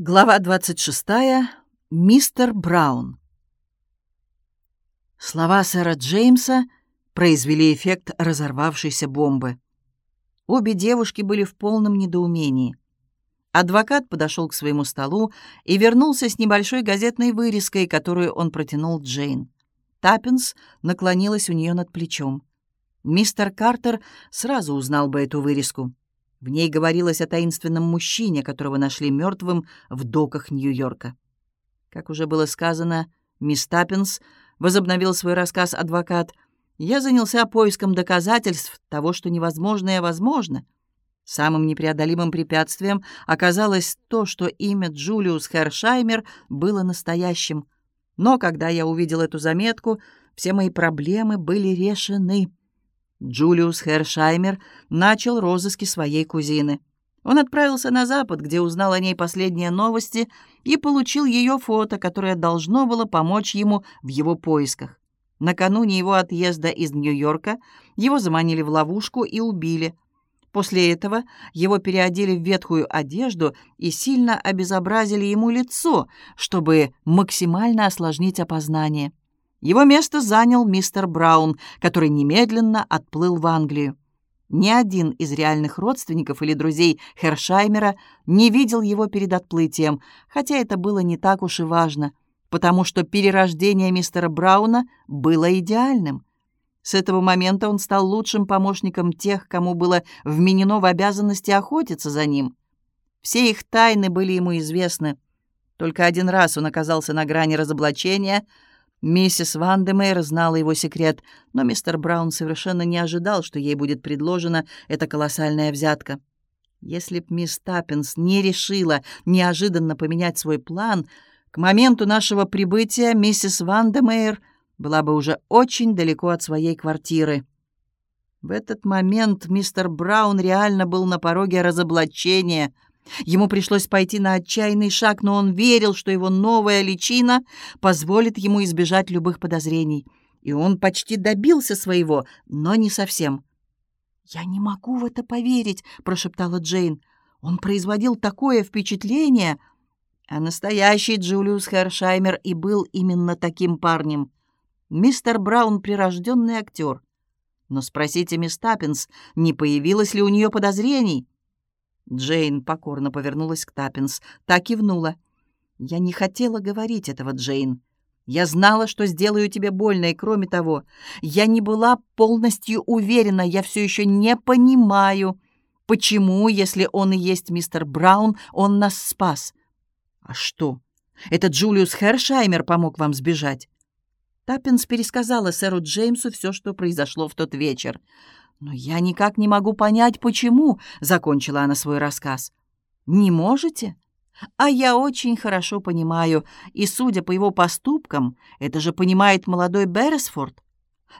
Глава 26. Мистер Браун. Слова сэра Джеймса произвели эффект разорвавшейся бомбы. Обе девушки были в полном недоумении. Адвокат подошел к своему столу и вернулся с небольшой газетной вырезкой, которую он протянул Джейн. Таппинс наклонилась у нее над плечом. Мистер Картер сразу узнал бы эту вырезку. В ней говорилось о таинственном мужчине, которого нашли мертвым в доках Нью-Йорка. Как уже было сказано, мисс Таппинс возобновил свой рассказ адвокат. «Я занялся поиском доказательств того, что невозможное возможно». Самым непреодолимым препятствием оказалось то, что имя Джулиус Хершаймер было настоящим. Но когда я увидел эту заметку, все мои проблемы были решены. Джулиус Хершаймер начал розыски своей кузины. Он отправился на Запад, где узнал о ней последние новости и получил ее фото, которое должно было помочь ему в его поисках. Накануне его отъезда из Нью-Йорка его заманили в ловушку и убили. После этого его переодели в ветхую одежду и сильно обезобразили ему лицо, чтобы максимально осложнить опознание. Его место занял мистер Браун, который немедленно отплыл в Англию. Ни один из реальных родственников или друзей Хершаймера не видел его перед отплытием, хотя это было не так уж и важно, потому что перерождение мистера Брауна было идеальным. С этого момента он стал лучшим помощником тех, кому было вменено в обязанности охотиться за ним. Все их тайны были ему известны. Только один раз он оказался на грани разоблачения — Миссис Вандемейр знала его секрет, но мистер Браун совершенно не ожидал, что ей будет предложена эта колоссальная взятка. Если б мисс Таппинс не решила неожиданно поменять свой план, к моменту нашего прибытия миссис Вандемейр была бы уже очень далеко от своей квартиры. В этот момент мистер Браун реально был на пороге разоблачения — Ему пришлось пойти на отчаянный шаг, но он верил, что его новая личина позволит ему избежать любых подозрений. И он почти добился своего, но не совсем. «Я не могу в это поверить», — прошептала Джейн. «Он производил такое впечатление». А настоящий Джулиус Хершаймер и был именно таким парнем. Мистер Браун — прирожденный актер. Но спросите мисс Таппинс, не появилось ли у нее подозрений? Джейн покорно повернулась к Таппинс. Та кивнула. «Я не хотела говорить этого, Джейн. Я знала, что сделаю тебе больно, и кроме того, я не была полностью уверена, я все еще не понимаю, почему, если он и есть мистер Браун, он нас спас. А что? Это Джулиус Хершаймер помог вам сбежать?» Таппинс пересказала сэру Джеймсу все, что произошло в тот вечер. «Но я никак не могу понять, почему», — закончила она свой рассказ. «Не можете?» «А я очень хорошо понимаю, и, судя по его поступкам, это же понимает молодой Берресфорд.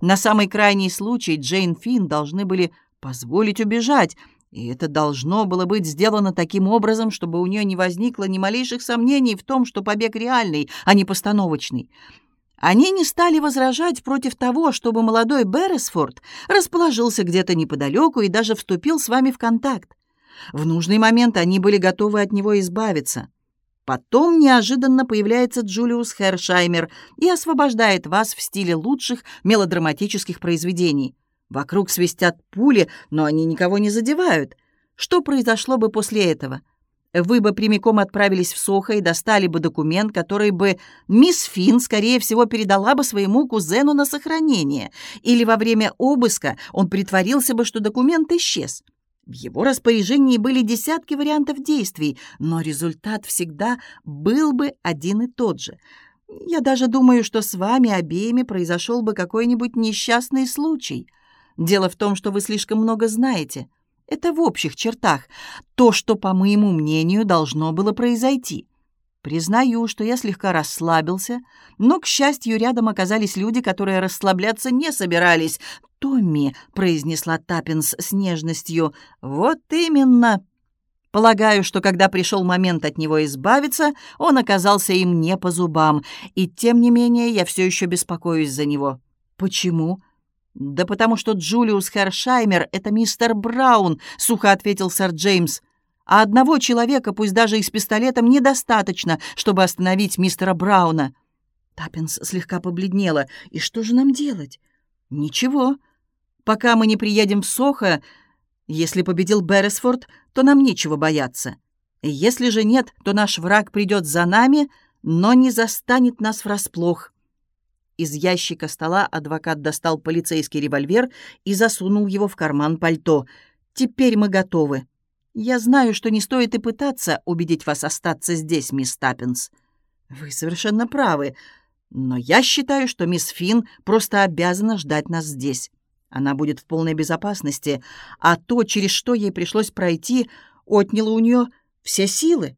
На самый крайний случай Джейн Финн должны были позволить убежать, и это должно было быть сделано таким образом, чтобы у нее не возникло ни малейших сомнений в том, что побег реальный, а не постановочный. Они не стали возражать против того, чтобы молодой Берресфорд расположился где-то неподалеку и даже вступил с вами в контакт. В нужный момент они были готовы от него избавиться. Потом неожиданно появляется Джулиус Хершаймер и освобождает вас в стиле лучших мелодраматических произведений. Вокруг свистят пули, но они никого не задевают. Что произошло бы после этого? — вы бы прямиком отправились в Сохо и достали бы документ, который бы мисс Финн, скорее всего, передала бы своему кузену на сохранение. Или во время обыска он притворился бы, что документ исчез. В его распоряжении были десятки вариантов действий, но результат всегда был бы один и тот же. Я даже думаю, что с вами обеими произошел бы какой-нибудь несчастный случай. Дело в том, что вы слишком много знаете. Это в общих чертах. То, что, по моему мнению, должно было произойти. Признаю, что я слегка расслабился, но, к счастью, рядом оказались люди, которые расслабляться не собирались. «Томми», — произнесла Таппинс с нежностью, — «вот именно». Полагаю, что когда пришел момент от него избавиться, он оказался им не по зубам, и тем не менее я все еще беспокоюсь за него. Почему? «Да потому что Джулиус Хершаймер — это мистер Браун», — сухо ответил сэр Джеймс. А одного человека, пусть даже и с пистолетом, недостаточно, чтобы остановить мистера Брауна. Таппинс слегка побледнела. «И что же нам делать?» «Ничего. Пока мы не приедем в Сохо, если победил Берресфорд, то нам нечего бояться. Если же нет, то наш враг придет за нами, но не застанет нас врасплох». Из ящика стола адвокат достал полицейский револьвер и засунул его в карман пальто. «Теперь мы готовы. Я знаю, что не стоит и пытаться убедить вас остаться здесь, мисс Таппинс. Вы совершенно правы, но я считаю, что мисс Финн просто обязана ждать нас здесь. Она будет в полной безопасности, а то, через что ей пришлось пройти, отняло у нее все силы».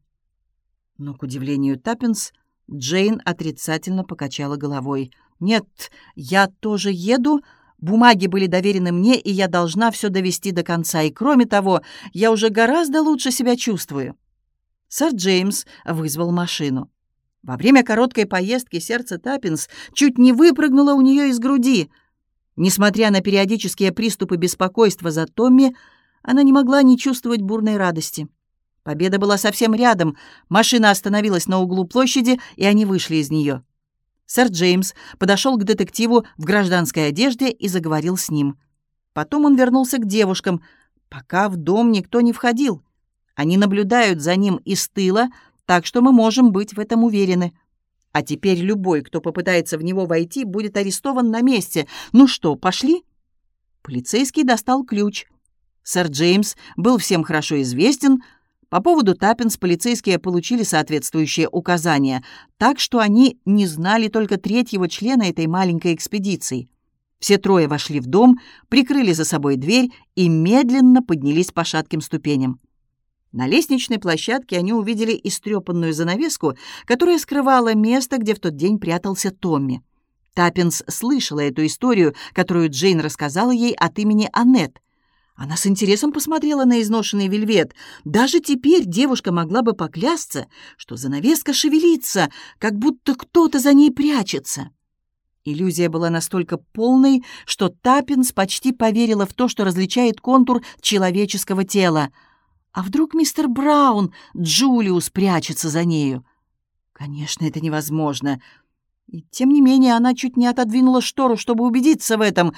Но, к удивлению Таппинс, Джейн отрицательно покачала головой — «Нет, я тоже еду. Бумаги были доверены мне, и я должна все довести до конца. И кроме того, я уже гораздо лучше себя чувствую». Сэр Джеймс вызвал машину. Во время короткой поездки сердце Таппинс чуть не выпрыгнуло у нее из груди. Несмотря на периодические приступы беспокойства за Томми, она не могла не чувствовать бурной радости. Победа была совсем рядом. Машина остановилась на углу площади, и они вышли из нее. Сэр Джеймс подошел к детективу в гражданской одежде и заговорил с ним. Потом он вернулся к девушкам. Пока в дом никто не входил. Они наблюдают за ним из тыла, так что мы можем быть в этом уверены. А теперь любой, кто попытается в него войти, будет арестован на месте. Ну что, пошли?» Полицейский достал ключ. Сэр Джеймс был всем хорошо известен — по поводу Таппинс полицейские получили соответствующие указания, так что они не знали только третьего члена этой маленькой экспедиции. Все трое вошли в дом, прикрыли за собой дверь и медленно поднялись по шатким ступеням. На лестничной площадке они увидели истрепанную занавеску, которая скрывала место, где в тот день прятался Томми. Таппинс слышала эту историю, которую Джейн рассказала ей от имени Аннет — она с интересом посмотрела на изношенный вельвет. Даже теперь девушка могла бы поклясться, что занавеска шевелится, как будто кто-то за ней прячется. Иллюзия была настолько полной, что Таппинс почти поверила в то, что различает контур человеческого тела. А вдруг мистер Браун, Джулиус, прячется за нею? Конечно, это невозможно. И тем не менее она чуть не отодвинула штору, чтобы убедиться в этом.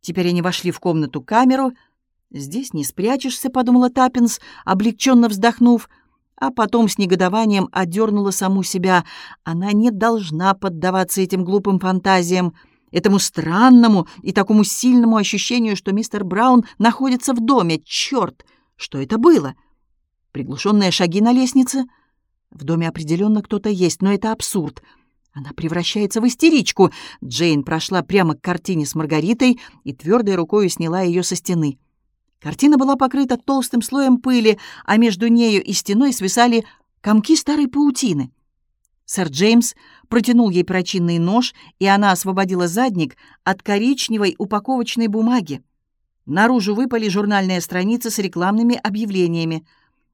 Теперь они вошли в комнату-камеру — «Здесь не спрячешься», — подумала Таппинс, облегченно вздохнув, а потом с негодованием одернула саму себя. Она не должна поддаваться этим глупым фантазиям, этому странному и такому сильному ощущению, что мистер Браун находится в доме. Черт, что это было? Приглушенные шаги на лестнице? В доме определенно кто-то есть, но это абсурд. Она превращается в истеричку. Джейн прошла прямо к картине с Маргаритой и твердой рукой сняла ее со стены. Картина была покрыта толстым слоем пыли, а между нею и стеной свисали комки старой паутины. Сэр Джеймс протянул ей прочинный нож, и она освободила задник от коричневой упаковочной бумаги. Наружу выпали журнальные страницы с рекламными объявлениями.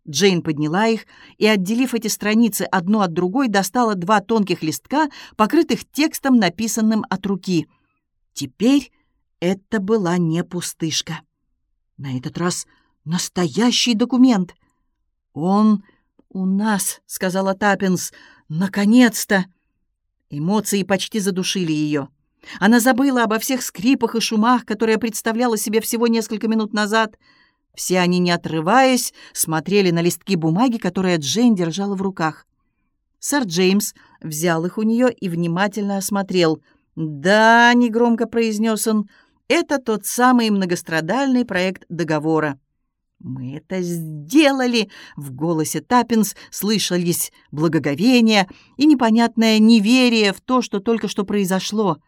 Джейн подняла их и, отделив эти страницы одну от другой, достала два тонких листка, покрытых текстом, написанным от руки. Теперь это была не пустышка. На этот раз настоящий документ. «Он у нас», — сказала Таппинс, — «наконец-то!» Эмоции почти задушили ее. Она забыла обо всех скрипах и шумах, которые представляла себе всего несколько минут назад. Все они, не отрываясь, смотрели на листки бумаги, которые Джейн держала в руках. Сэр Джеймс взял их у нее и внимательно осмотрел. «Да», — негромко произнес он, это тот самый многострадальный проект договора. «Мы это сделали!» — в голосе Таппинс слышались благоговение и непонятное неверие в то, что только что произошло.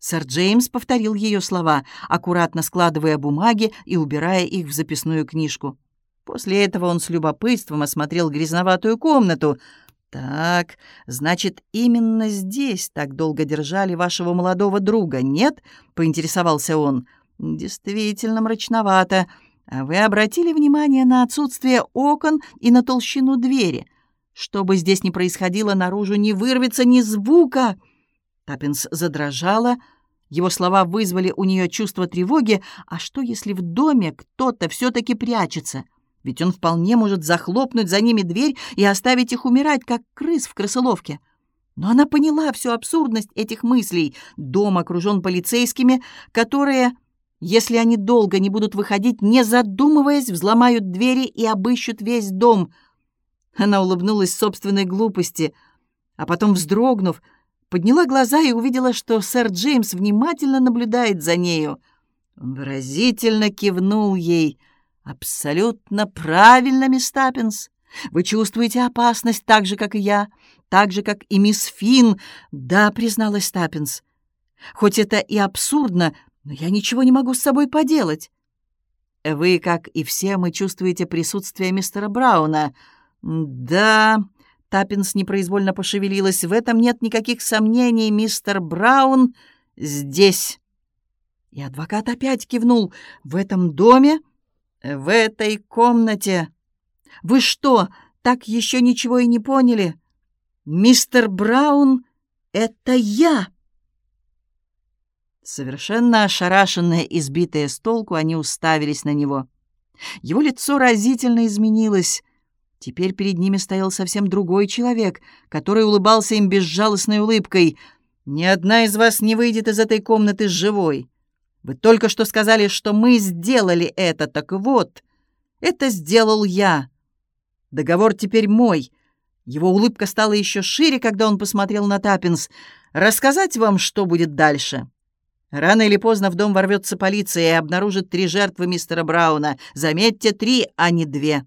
Сэр Джеймс повторил ее слова, аккуратно складывая бумаги и убирая их в записную книжку. После этого он с любопытством осмотрел грязноватую комнату — «Так, значит, именно здесь так долго держали вашего молодого друга, нет?» — поинтересовался он. «Действительно мрачновато. А вы обратили внимание на отсутствие окон и на толщину двери? Что бы здесь ни происходило, наружу не вырвется ни звука!» Таппинс задрожала. Его слова вызвали у нее чувство тревоги. «А что, если в доме кто-то все-таки прячется?» Ведь он вполне может захлопнуть за ними дверь и оставить их умирать, как крыс в крысоловке. Но она поняла всю абсурдность этих мыслей. Дом окружен полицейскими, которые, если они долго не будут выходить, не задумываясь, взломают двери и обыщут весь дом. Она улыбнулась собственной глупости, а потом, вздрогнув, подняла глаза и увидела, что сэр Джеймс внимательно наблюдает за нею. Он выразительно кивнул ей. «Абсолютно правильно, мисс Таппинс. Вы чувствуете опасность так же, как и я, так же, как и мисс Финн. Да, призналась Таппинс. Хоть это и абсурдно, но я ничего не могу с собой поделать. Вы, как и все, мы чувствуете присутствие мистера Брауна. Да, Таппинс непроизвольно пошевелилась. В этом нет никаких сомнений, мистер Браун здесь. И адвокат опять кивнул. В этом доме? В этой комнате. Вы что, так еще ничего и не поняли? Мистер Браун — это я!» Совершенно ошарашенные и сбитые с толку, они уставились на него. Его лицо разительно изменилось. Теперь перед ними стоял совсем другой человек, который улыбался им безжалостной улыбкой. «Ни одна из вас не выйдет из этой комнаты живой. Вы только что сказали, что мы сделали это, так вот, это сделал я. Договор теперь мой. Его улыбка стала еще шире, когда он посмотрел на Таппинс. Рассказать вам, что будет дальше? Рано или поздно в дом ворвется полиция и обнаружит три жертвы мистера Брауна. Заметьте, три, а не две.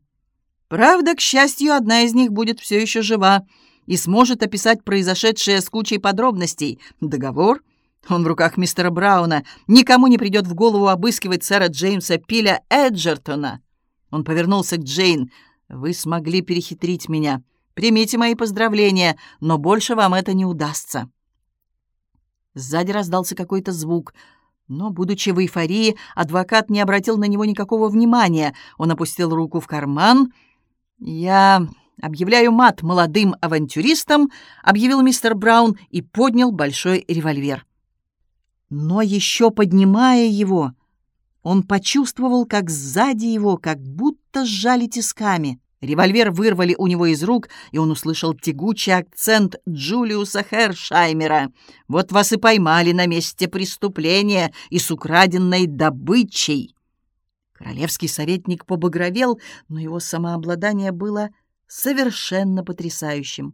Правда, к счастью, одна из них будет все еще жива и сможет описать произошедшее с кучей подробностей. Договор? Он в руках мистера Брауна. Никому не придет в голову обыскивать сэра Джеймса Пиля Эджертона. Он повернулся к Джейн. Вы смогли перехитрить меня. Примите мои поздравления, но больше вам это не удастся». Сзади раздался какой-то звук, но, будучи в эйфории, адвокат не обратил на него никакого внимания. Он опустил руку в карман. «Я объявляю мат молодым авантюристам», — объявил мистер Браун и поднял большой револьвер. Но еще поднимая его, он почувствовал, как сзади его как будто сжали тисками. Револьвер вырвали у него из рук, и он услышал тягучий акцент Джулиуса Хершаймера. «Вот вас и поймали на месте преступления и с украденной добычей». Королевский советник побагровел, но его самообладание было совершенно потрясающим.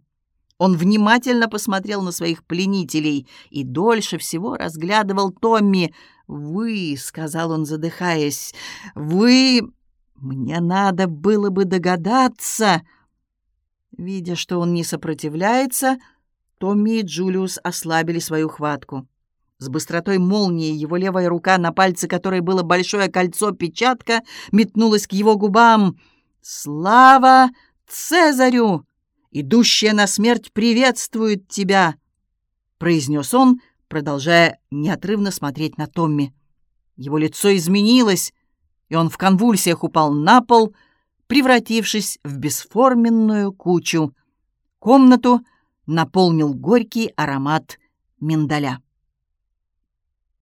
Он внимательно посмотрел на своих пленителей и дольше всего разглядывал Томми. «Вы», — сказал он, задыхаясь, — «вы...» «Мне надо было бы догадаться...» Видя, что он не сопротивляется, Томми и Джулиус ослабили свою хватку. С быстротой молнии его левая рука, на пальце которой было большое кольцо-печатка, метнулась к его губам. «Слава Цезарю!» Идущая на смерть, приветствует тебя!» — произнес он, продолжая неотрывно смотреть на Томми. Его лицо изменилось, и он в конвульсиях упал на пол, превратившись в бесформенную кучу. Комнату наполнил горький аромат миндаля.